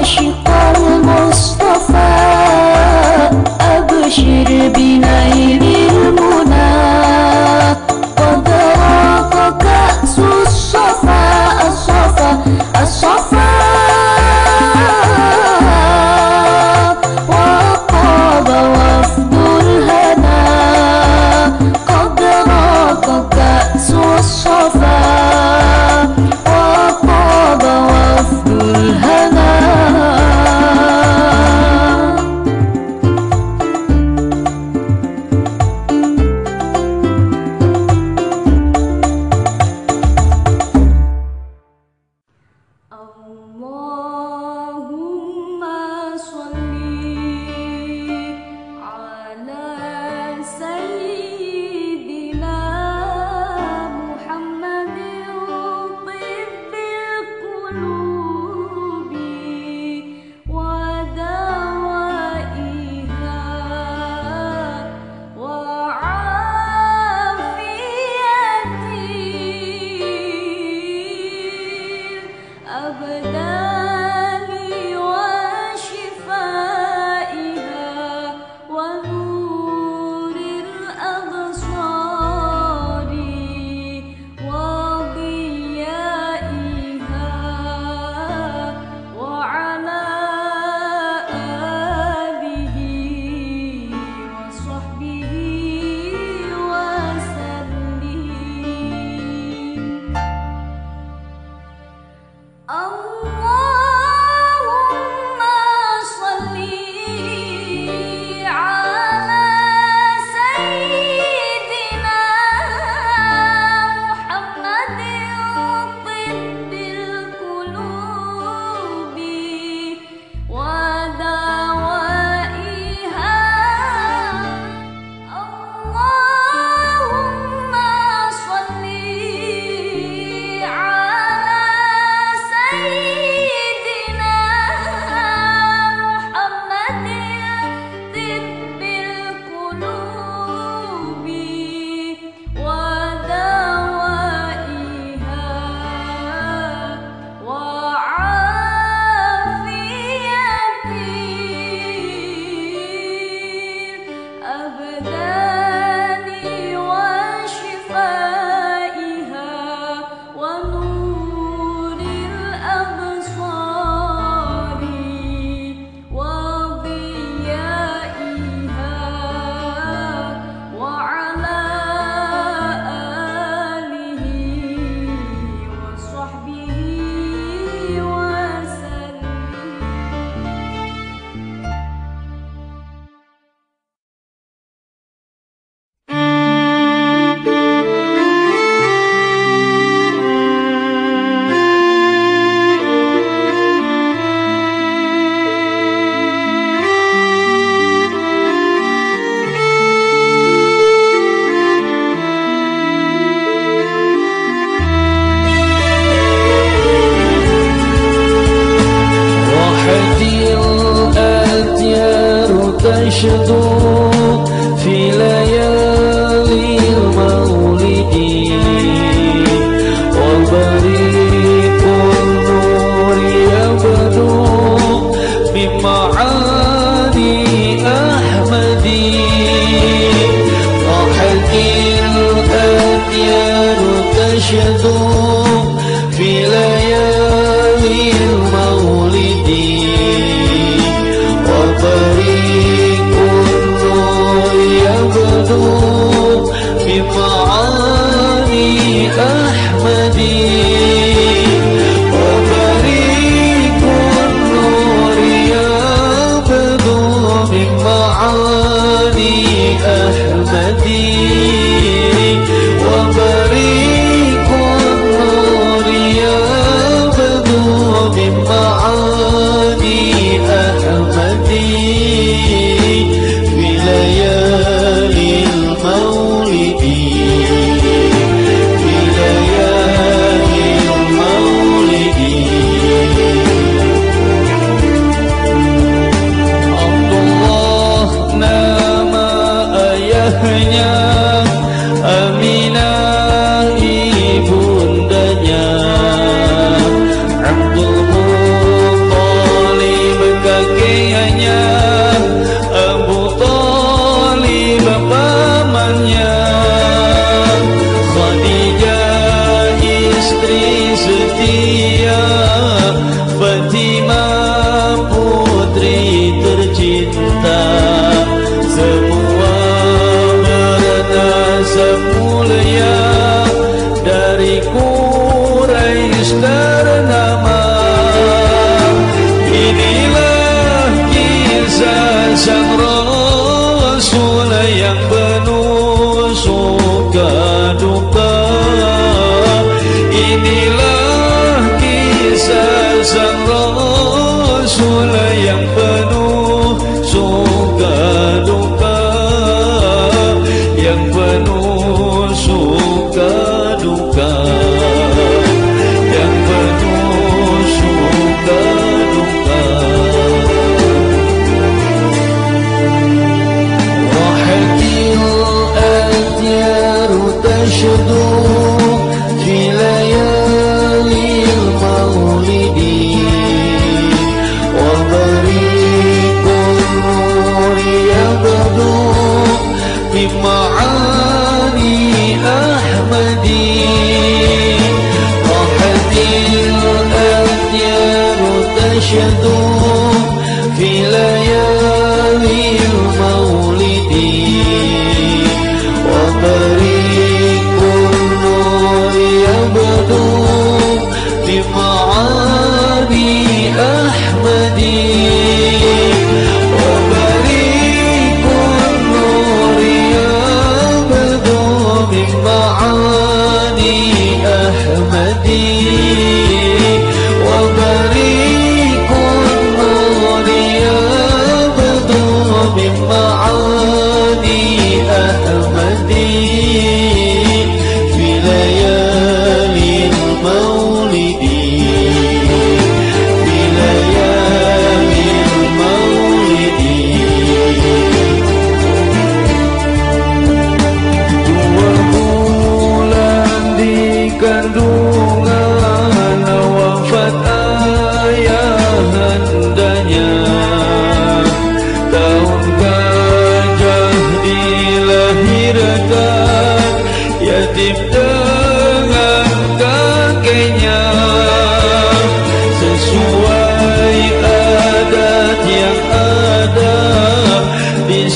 Aminah ibundanya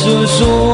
Jesus, oh.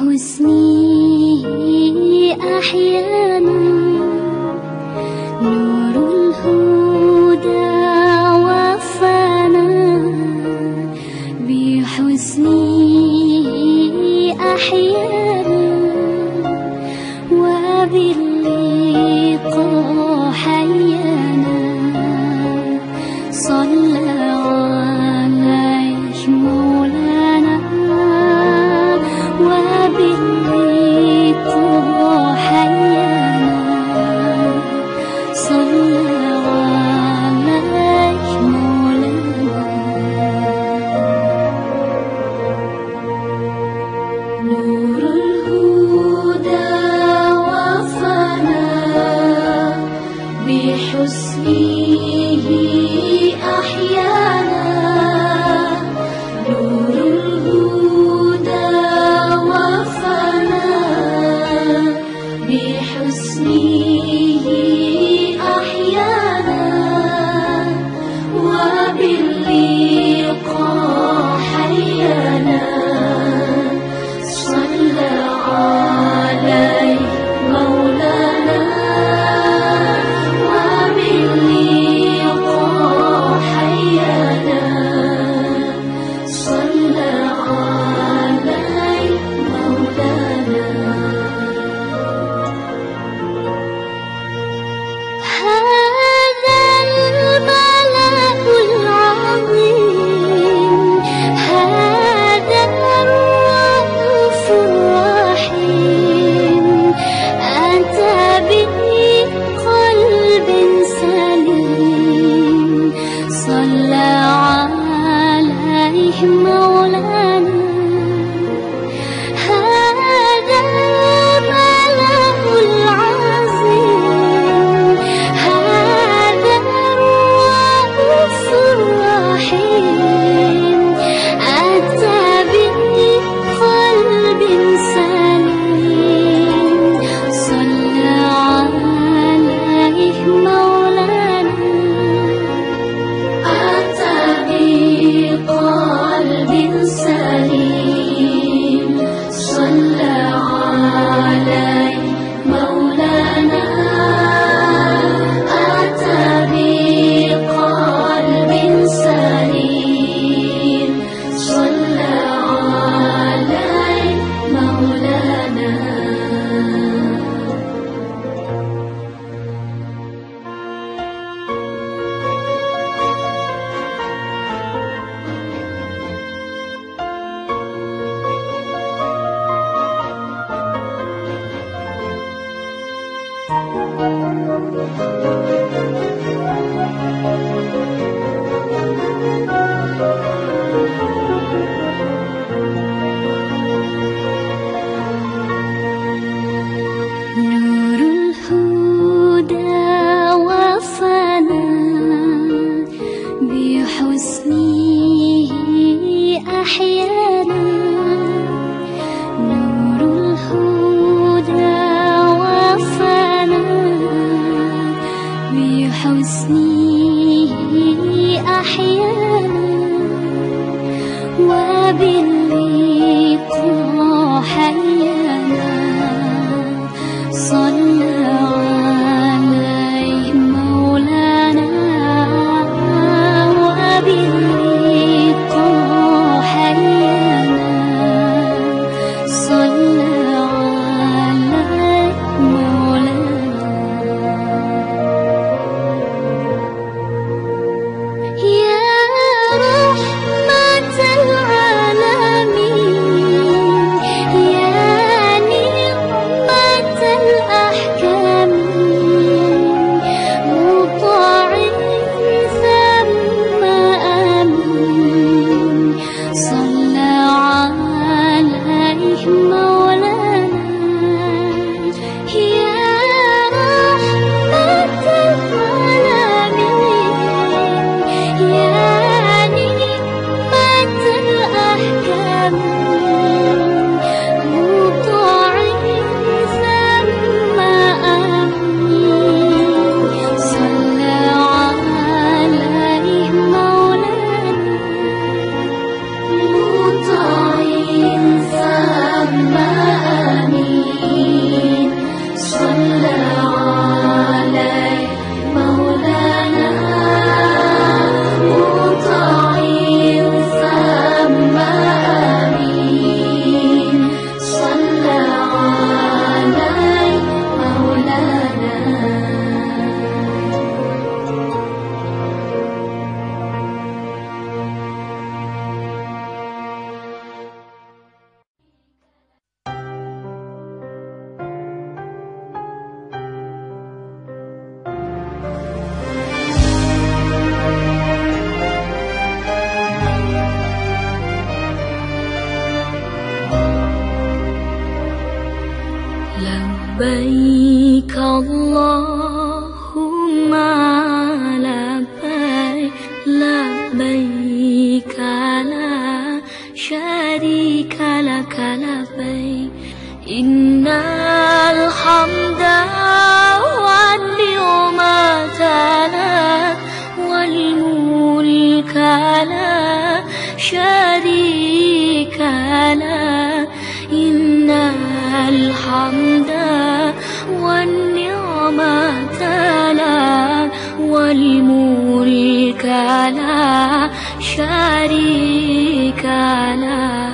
حسني أحيانا الحمد والنعمة له والملك لا شريك له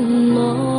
落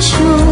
树